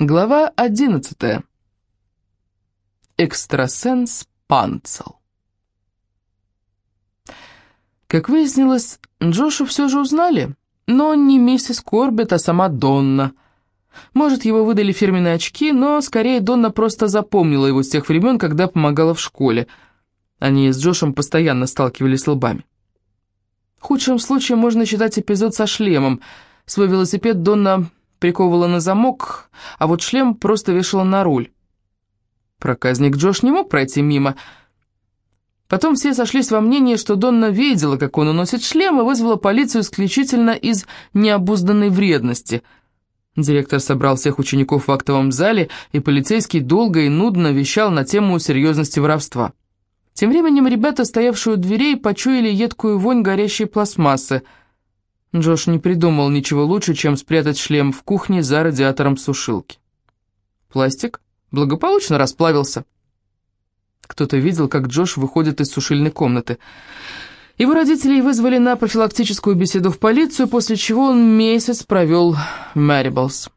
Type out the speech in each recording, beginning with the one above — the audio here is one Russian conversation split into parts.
Глава 11. Экстрасенс Панцел. Как выяснилось, Джошу все же узнали, но не миссис Корбет, а сама Донна. Может, его выдали фирменные очки, но скорее Донна просто запомнила его с тех времен, когда помогала в школе. Они с Джошем постоянно сталкивались лбами. Худшим случаем можно считать эпизод со шлемом. Свой велосипед Донна приковывала на замок, а вот шлем просто вешала на руль. Проказник Джош не мог пройти мимо. Потом все сошлись во мнении, что Донна видела, как он уносит шлем, и вызвала полицию исключительно из необузданной вредности. Директор собрал всех учеников в актовом зале, и полицейский долго и нудно вещал на тему серьезности воровства. Тем временем ребята, стоявшие у дверей, почуяли едкую вонь горящей пластмассы – Джош не придумал ничего лучше, чем спрятать шлем в кухне за радиатором сушилки. Пластик благополучно расплавился. Кто-то видел, как Джош выходит из сушильной комнаты. Его родителей вызвали на профилактическую беседу в полицию, после чего он месяц провел в Мэриблс.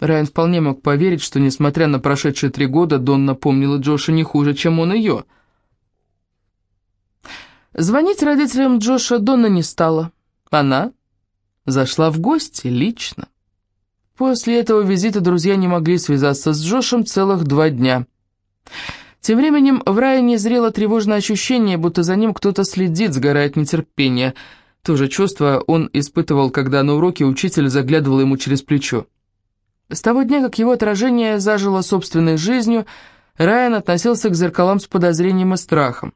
Райан вполне мог поверить, что, несмотря на прошедшие три года, Дон напомнила Джоша не хуже, чем он ее. Звонить родителям Джоша Донна не стала. Она зашла в гости лично. После этого визита друзья не могли связаться с Джошем целых два дня. Тем временем в Райане зрело тревожное ощущение, будто за ним кто-то следит, сгорает нетерпение. То же чувство он испытывал, когда на уроке учитель заглядывал ему через плечо. С того дня, как его отражение зажило собственной жизнью, Райан относился к зеркалам с подозрением и страхом.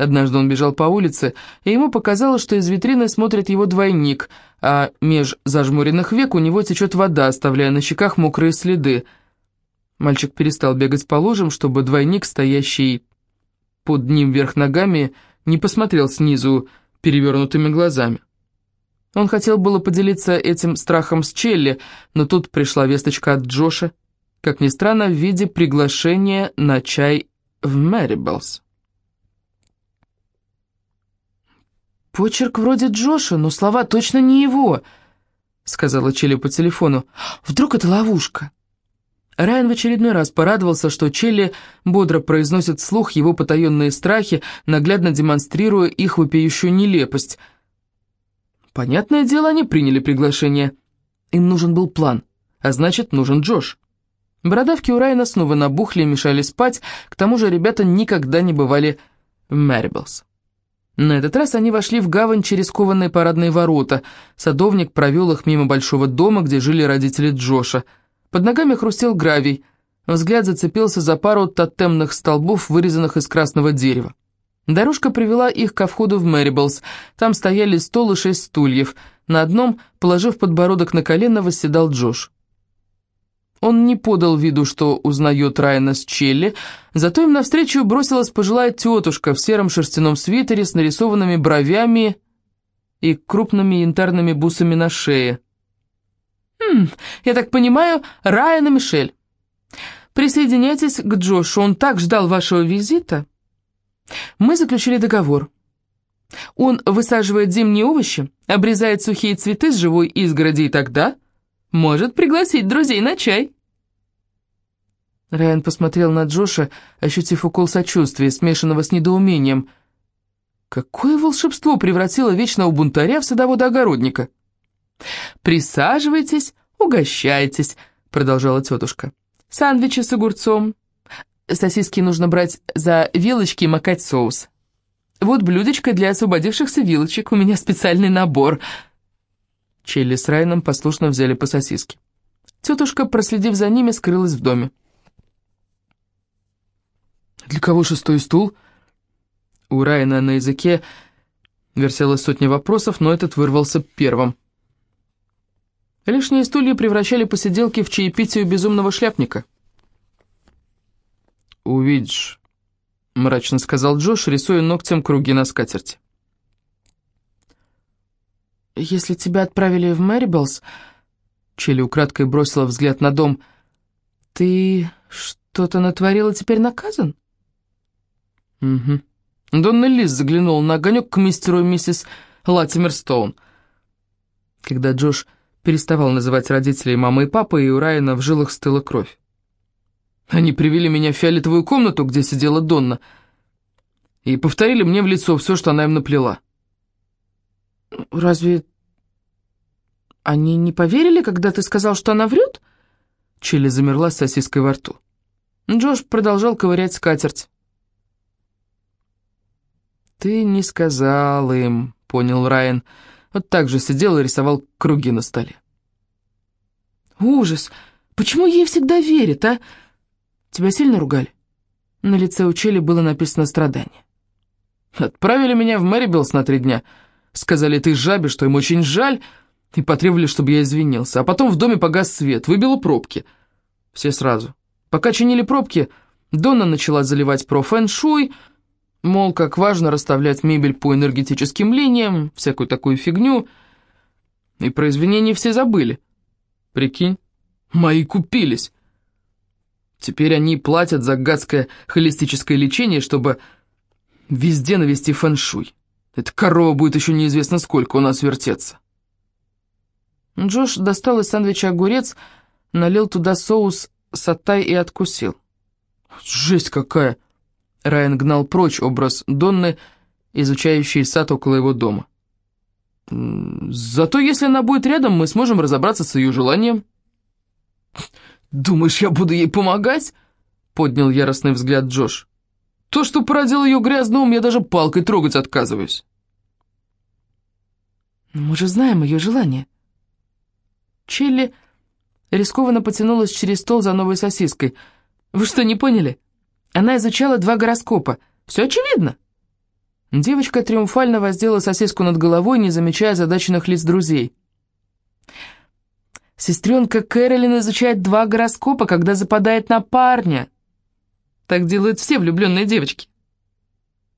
Однажды он бежал по улице, и ему показалось, что из витрины смотрит его двойник, а меж зажмуренных век у него течет вода, оставляя на щеках мокрые следы. Мальчик перестал бегать по лужам, чтобы двойник, стоящий под ним вверх ногами, не посмотрел снизу перевернутыми глазами. Он хотел было поделиться этим страхом с Челли, но тут пришла весточка от Джоша, как ни странно, в виде приглашения на чай в Мэриблс. «Почерк вроде Джоша, но слова точно не его», — сказала Челли по телефону. «Вдруг это ловушка?» Райан в очередной раз порадовался, что Челли бодро произносит вслух его потаенные страхи, наглядно демонстрируя их вопиющую нелепость. Понятное дело, они приняли приглашение. Им нужен был план, а значит, нужен Джош. Бородавки у Райана снова набухли и мешали спать, к тому же ребята никогда не бывали в Мэриблс. На этот раз они вошли в гавань через кованые парадные ворота. Садовник провел их мимо большого дома, где жили родители Джоша. Под ногами хрустел гравий. Взгляд зацепился за пару тотемных столбов, вырезанных из красного дерева. Дорожка привела их ко входу в Мэриблс. Там стояли стол и шесть стульев. На одном, положив подбородок на колено, восседал Джош. Он не подал виду, что узнает Райана с Челли, зато им навстречу бросилась пожилая тетушка в сером шерстяном свитере с нарисованными бровями и крупными янтарными бусами на шее. «Хм, я так понимаю, Райан и Мишель. Присоединяйтесь к Джошу, он так ждал вашего визита. Мы заключили договор. Он высаживает зимние овощи, обрезает сухие цветы с живой изгороди и тогда...» Может пригласить друзей на чай». Райан посмотрел на Джоша, ощутив укол сочувствия, смешанного с недоумением. Какое волшебство превратило вечного бунтаря в садовода-огородника? «Присаживайтесь, угощайтесь», — продолжала тетушка. «Сандвичи с огурцом. Сосиски нужно брать за вилочки и макать соус. Вот блюдечко для освободившихся вилочек, у меня специальный набор». Челли с Райном послушно взяли по сосиске. Тетушка, проследив за ними, скрылась в доме. «Для кого шестой стул?» У Райана на языке вертелась сотня вопросов, но этот вырвался первым. Лишние стулья превращали посиделки в чаепитие безумного шляпника. «Увидишь», — мрачно сказал Джош, рисуя ногтем круги на скатерти. «Если тебя отправили в Мэриблс...» Челли украдкой бросила взгляд на дом. «Ты что-то натворила, теперь наказан?» «Угу». Донна Лиз заглянул на огонек к мистеру и миссис Латимер Стоун. Когда Джош переставал называть родителей мамой и папой, и у Райана в жилах стыла кровь. Они привели меня в фиолетовую комнату, где сидела Донна, и повторили мне в лицо все, что она им наплела. «Разве они не поверили, когда ты сказал, что она врет?» Чили замерла с сосиской во рту. Джош продолжал ковырять скатерть. «Ты не сказал им», — понял Райан. Вот так же сидел и рисовал круги на столе. «Ужас! Почему ей всегда верят, а? Тебя сильно ругали?» На лице у Чели было написано страдание. «Отправили меня в Мэрибелс на три дня. Сказали, ты жабе, что им очень жаль, и потребовали, чтобы я извинился. А потом в доме погас свет, выбило пробки. Все сразу. Пока чинили пробки, Донна начала заливать про фэн-шуй, мол, как важно расставлять мебель по энергетическим линиям, всякую такую фигню. И про извинения все забыли. Прикинь, мои купились. Теперь они платят за гадское холистическое лечение, чтобы везде навести фэн-шуй. Эта корова будет еще неизвестно сколько у нас вертеться. Джош достал из сэндвича огурец, налил туда соус сатай и откусил. «Жесть какая!» Райан гнал прочь образ Донны, изучающей сад около его дома. «Зато если она будет рядом, мы сможем разобраться с ее желанием». «Думаешь, я буду ей помогать?» — поднял яростный взгляд Джош. «То, что породил ее грязный ум, я даже палкой трогать отказываюсь». «Мы же знаем ее желание». Челли рискованно потянулась через стол за новой сосиской. «Вы что, не поняли? Она изучала два гороскопа. Все очевидно». Девочка триумфально воздела сосиску над головой, не замечая задаченных лиц друзей. Сестренка Кэролин изучает два гороскопа, когда западает на парня. Так делают все влюбленные девочки.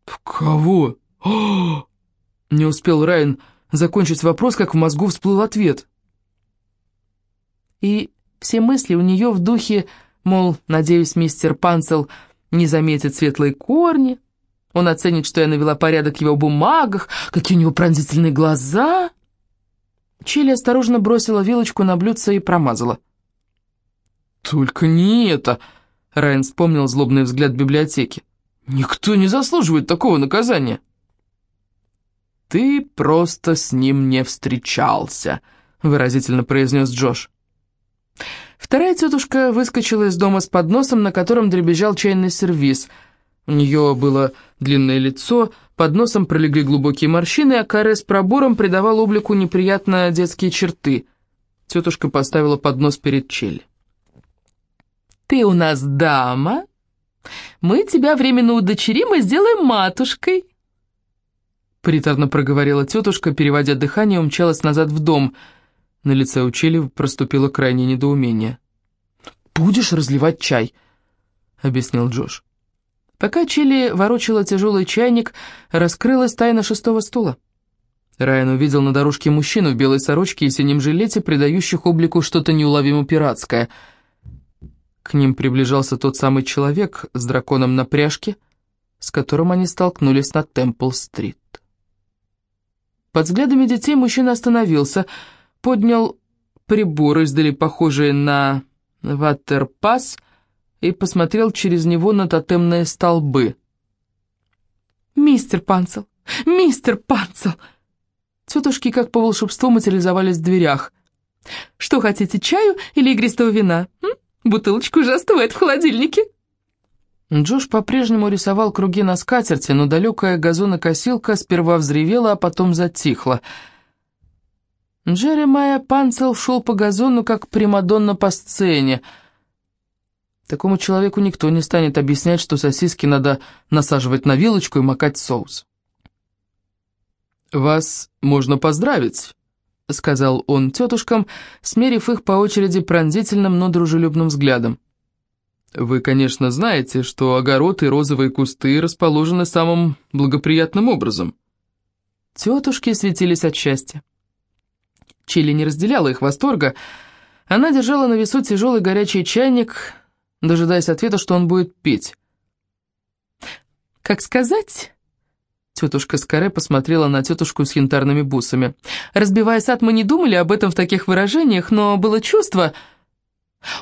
«В кого?» Не успел Райан закончить вопрос, как в мозгу всплыл ответ. И все мысли у нее в духе, мол, надеюсь, мистер Панцел не заметит светлые корни, он оценит, что я навела порядок в его бумагах, какие у него пронзительные глаза... Чили осторожно бросила вилочку на блюдце и промазала. «Только не это!» — Райан вспомнил злобный взгляд библиотеки. «Никто не заслуживает такого наказания!» «Ты просто с ним не встречался», — выразительно произнес Джош. Вторая тетушка выскочила из дома с подносом, на котором дребезжал чайный сервиз. У нее было длинное лицо, под носом пролегли глубокие морщины, а каре с пробором придавал облику неприятно детские черты. Тетушка поставила поднос перед Челли. «Ты у нас дама. Мы тебя временно удочерим и сделаем матушкой». Приторно проговорила тетушка, переводя дыхание, умчалась назад в дом. На лице у Челли проступило крайнее недоумение. «Будешь разливать чай», — объяснил Джош. Пока Чили ворочала тяжелый чайник, раскрылась тайна шестого стула. Райан увидел на дорожке мужчину в белой сорочке и синем жилете, придающих облику что-то неуловимо пиратское. К ним приближался тот самый человек с драконом на пряжке, с которым они столкнулись на Темпл-стрит. Под взглядами детей мужчина остановился, поднял прибор, издали похожие на ватерпас, и посмотрел через него на тотемные столбы. «Мистер Панцел! Мистер Панцел!» Тетушки, как по волшебству, материализовались в дверях. «Что хотите, чаю или игристого вина? М? Бутылочка уже остывает в холодильнике». Джош по-прежнему рисовал круги на скатерти, но далекая газонокосилка сперва взревела, а потом затихла. Джеремайя Панцел шел по газону, как Примадонна по сцене — Такому человеку никто не станет объяснять, что сосиски надо насаживать на вилочку и макать соус. «Вас можно поздравить», — сказал он тетушкам, смерив их по очереди пронзительным, но дружелюбным взглядом. «Вы, конечно, знаете, что огород и розовые кусты расположены самым благоприятным образом». Тетушки светились от счастья. Чили не разделяла их восторга. Она держала на весу тяжелый горячий чайник, дожидаясь ответа, что он будет петь. «Как сказать?» Тетушка Скаре посмотрела на тетушку с янтарными бусами. «Разбивая сад, мы не думали об этом в таких выражениях, но было чувство...»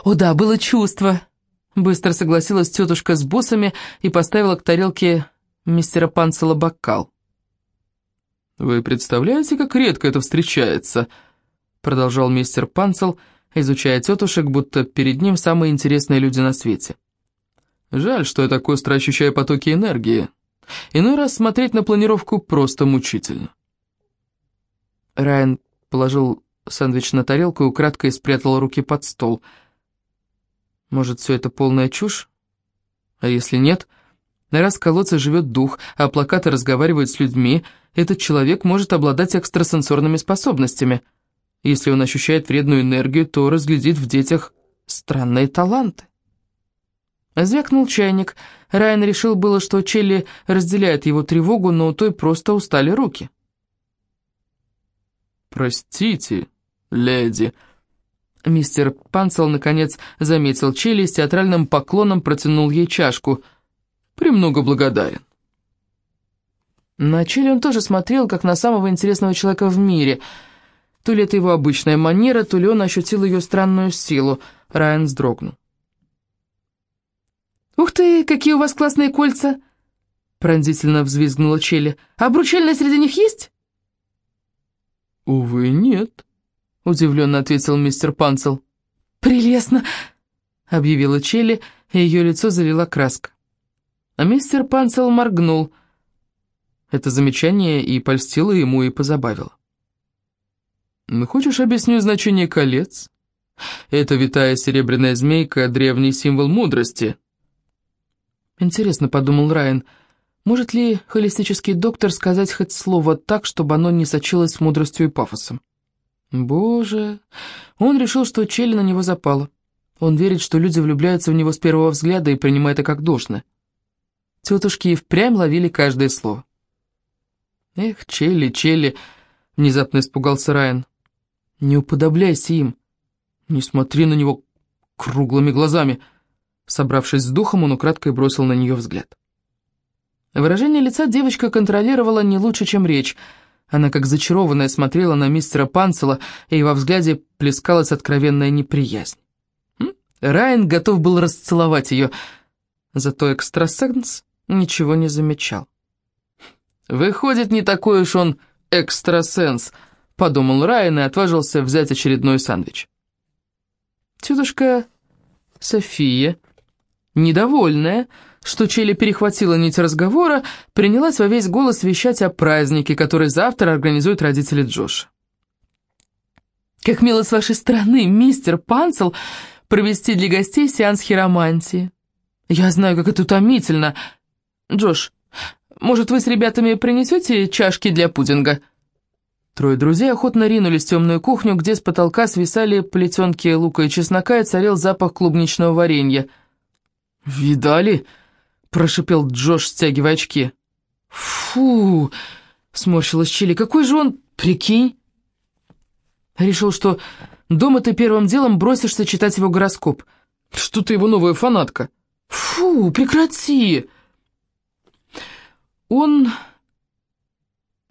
«О да, было чувство!» Быстро согласилась тетушка с бусами и поставила к тарелке мистера Панцела бокал. «Вы представляете, как редко это встречается?» Продолжал мистер Панцел, изучая тетушек, будто перед ним самые интересные люди на свете. «Жаль, что я так остро ощущаю потоки энергии. Иной раз смотреть на планировку просто мучительно». Райан положил сэндвич на тарелку и украдкой спрятал руки под стол. «Может, все это полная чушь? А если нет...» Раз в колодце живет дух, а плакаты разговаривают с людьми, этот человек может обладать экстрасенсорными способностями. Если он ощущает вредную энергию, то разглядит в детях странные таланты. Звякнул чайник. Райан решил было, что Челли разделяет его тревогу, но у той просто устали руки. «Простите, леди», Мистер Панцел, наконец, заметил Челли и с театральным поклоном протянул ей чашку – «Премного благодарен». На Чили он тоже смотрел, как на самого интересного человека в мире. То ли это его обычная манера, то ли он ощутил ее странную силу. Райан вздрогнул. «Ух ты, какие у вас классные кольца!» Пронзительно взвизгнула Челли. «А обручальное среди них есть?» «Увы, нет», — удивленно ответил мистер Панцел. «Прелестно!» — объявила Челли, и ее лицо залила краска. А мистер Панцел моргнул. Это замечание и польстило ему, и позабавило. «Ну, «Хочешь, объясню значение колец? Это витая серебряная змейка — древний символ мудрости». «Интересно», — подумал Райан, — «может ли холистический доктор сказать хоть слово так, чтобы оно не сочилось мудростью и пафосом?» «Боже!» Он решил, что Челли на него запала. Он верит, что люди влюбляются в него с первого взгляда и принимает это как должное. Тетушки и впрямь ловили каждое слово. «Эх, Челли, Челли!» — внезапно испугался Райан. «Не уподобляйся им. Не смотри на него круглыми глазами». Собравшись с духом, он украдкой бросил на нее взгляд. Выражение лица девочка контролировала не лучше, чем речь. Она, как зачарованная, смотрела на мистера Панцела, и во взгляде плескалась откровенная неприязнь. Райан готов был расцеловать ее, зато экстрасенс ничего не замечал. «Выходит, не такой уж он экстрасенс», — подумал Райан и отважился взять очередной сандвич. Тетушка София, недовольная, что Челли перехватила нить разговора, принялась во весь голос вещать о празднике, который завтра организуют родители Джоша. «Как мило с вашей стороны, мистер Панцел, провести для гостей сеанс хиромантии. Я знаю, как это утомительно, «Джош, может, вы с ребятами принесете чашки для пудинга?» Трое друзей охотно ринулись в темную кухню, где с потолка свисали плетенки лука и чеснока и царил запах клубничного варенья. «Видали?» — прошипел Джош, стягивая очки. «Фу!» — сморщилась Чили. «Какой же он... Прикинь!» Решил, что дома ты первым делом бросишься читать его гороскоп. «Что ты его новая фанатка?» «Фу, прекрати!» Он...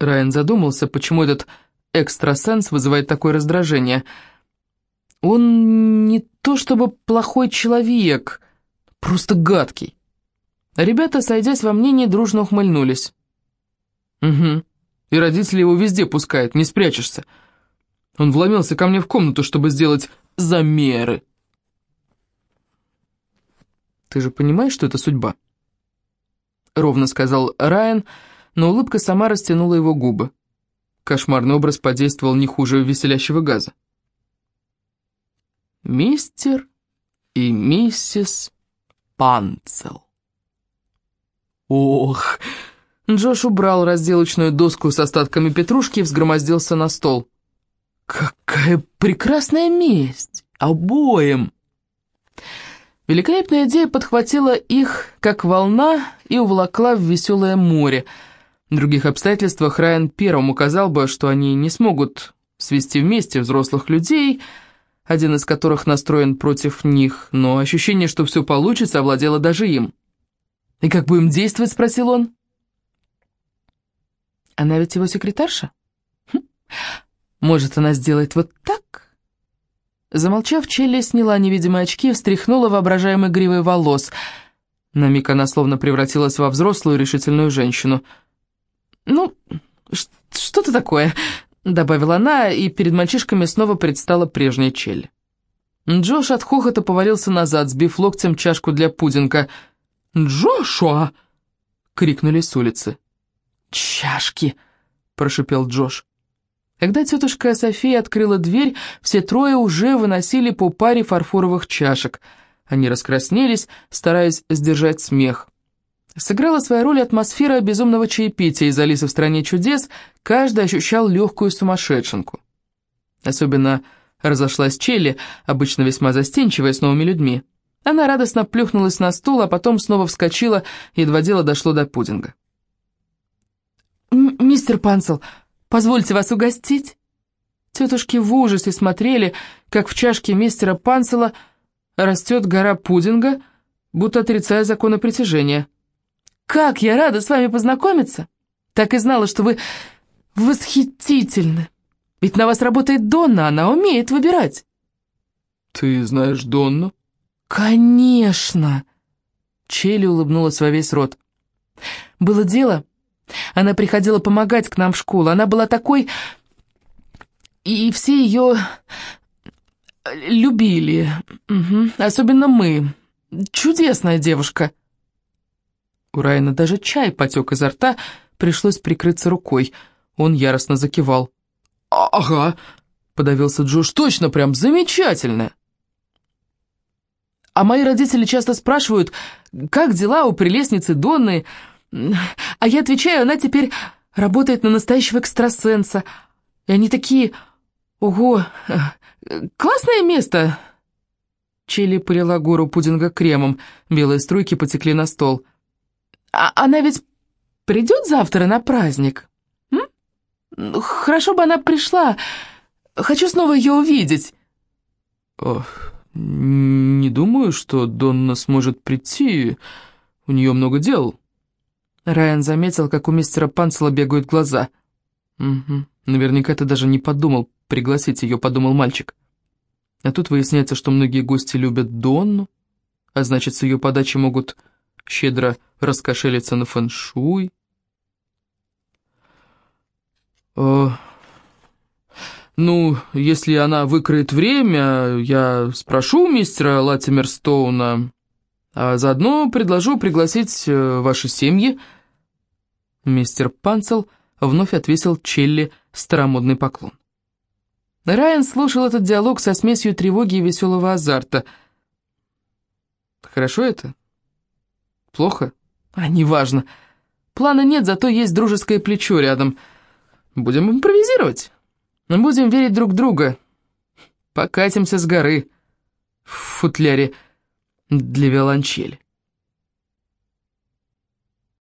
Райан задумался, почему этот экстрасенс вызывает такое раздражение. Он не то чтобы плохой человек, просто гадкий. Ребята, сойдясь во мнении, дружно ухмыльнулись. «Угу, и родители его везде пускают, не спрячешься. Он вломился ко мне в комнату, чтобы сделать замеры». «Ты же понимаешь, что это судьба?» — ровно сказал Райан, но улыбка сама растянула его губы. Кошмарный образ подействовал не хуже веселящего газа. «Мистер и миссис Панцел». «Ох!» Джош убрал разделочную доску с остатками петрушки и взгромоздился на стол. «Какая прекрасная месть! Обоим!» Великолепная идея подхватила их, как волна, и уволокла в веселое море. В других обстоятельствах Райан первым указал бы, что они не смогут свести вместе взрослых людей, один из которых настроен против них, но ощущение, что все получится, овладело даже им. «И как будем действовать?» — спросил он. Она ведь его секретарша? Хм. Может, она сделает вот так? Замолчав, Челли сняла невидимые очки и встряхнула воображаемой гривой волос. На миг она словно превратилась во взрослую решительную женщину. «Ну, что-то такое», — добавила она, и перед мальчишками снова предстала прежняя Челли. Джош от хохота повалился назад, сбив локтем чашку для пудинга. «Джошуа!» — крикнули с улицы. «Чашки!» — прошипел Джош. Когда тетушка София открыла дверь, все трое уже выносили по паре фарфоровых чашек. Они раскраснелись, стараясь сдержать смех. Сыграла свою роль атмосфера безумного чаепития из «Алисы в стране чудес», каждый ощущал легкую сумасшедшенку. Особенно разошлась Челли, обычно весьма застенчивая с новыми людьми. Она радостно плюхнулась на стул, а потом снова вскочила, едва дело дошло до пудинга. «Мистер Панцел, позвольте вас угостить?» Тетушки в ужасе смотрели, как в чашке мистера Панцела растет гора пудинга, будто отрицая законы притяжения. «Как я рада с вами познакомиться! Так и знала, что вы восхитительны! Ведь на вас работает Донна, она умеет выбирать!» «Ты знаешь Донну?» «Конечно!» Челли улыбнулась во весь рот. «Было дело, она приходила помогать к нам в школу. Она была такой... И все ее любили. Угу. Особенно мы. Чудесная девушка. У Райана даже чай потек изо рта, пришлось прикрыться рукой. Он яростно закивал. «А, «Ага», — подавился Джош, — «точно, прям замечательно». А мои родители часто спрашивают, как дела у прелестницы Донны, а я отвечаю, она теперь работает на настоящего экстрасенса. И они такие... Ого, классное место!» Чили полила гору пудинга кремом, белые струйки потекли на стол. «А она ведь придет завтра на праздник? М? Хорошо бы она пришла. Хочу снова ее увидеть». «Ох, не думаю, что Донна сможет прийти. У нее много дел». Райан заметил, как у мистера Панцела бегают глаза. «Угу, наверняка ты даже не подумал пригласить ее», — подумал мальчик. А тут выясняется, что многие гости любят Донну, а значит, с ее подачи могут щедро раскошелиться на фэншуй. О, ну, если она выкроет время, я спрошу мистера Латимерстоуна, а заодно предложу пригласить э, ваши семьи». Мистер Панцел вновь отвесил Челли старомодный поклон. Райан слушал этот диалог со смесью тревоги и веселого азарта. «Хорошо это? Плохо? А, неважно. Плана нет, зато есть дружеское плечо рядом. Будем импровизировать. Будем верить друг друга. Покатимся с горы в футляре для виолончели».